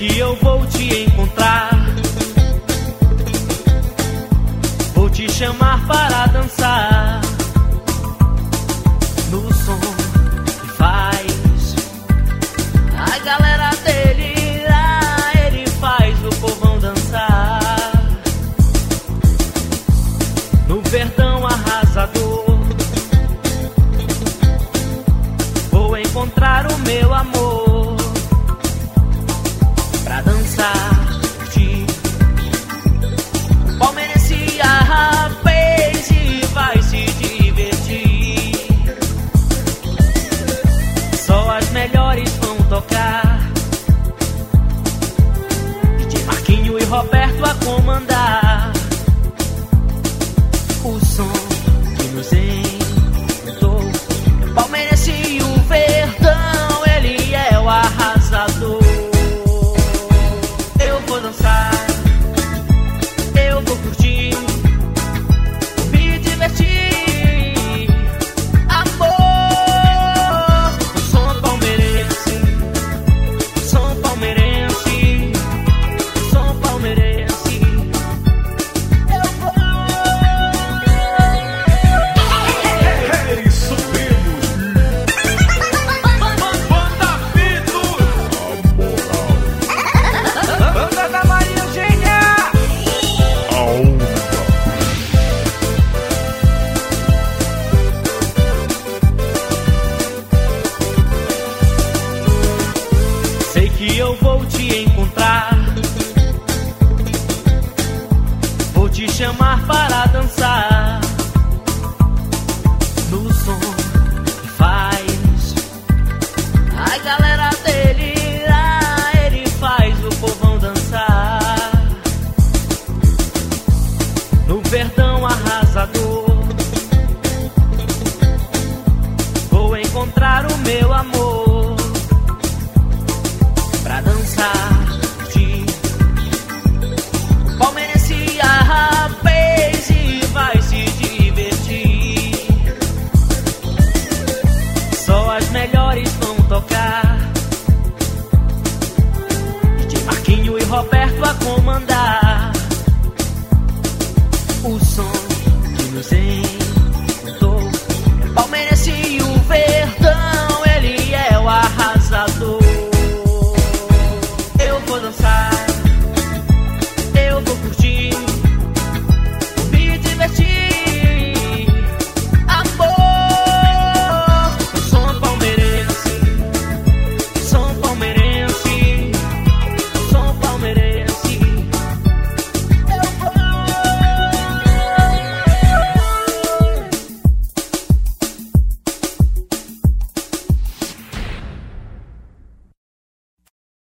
que eu vou te encontrar. Vou te chamar para dançar no som que faz a galera delirar. Ele faz o povão dançar no verdão arrasador. Vou encontrar o meu amor. Roberto a comandar. que eu vou te encontrar. Vou te chamar para dançar no som que faz a galera delirar. Ele faz o povão dançar no verdão arrasador. Vou encontrar o meu amor. melhores vão tocar. De Marquinho e Roberto a comandar.